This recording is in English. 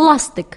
plastic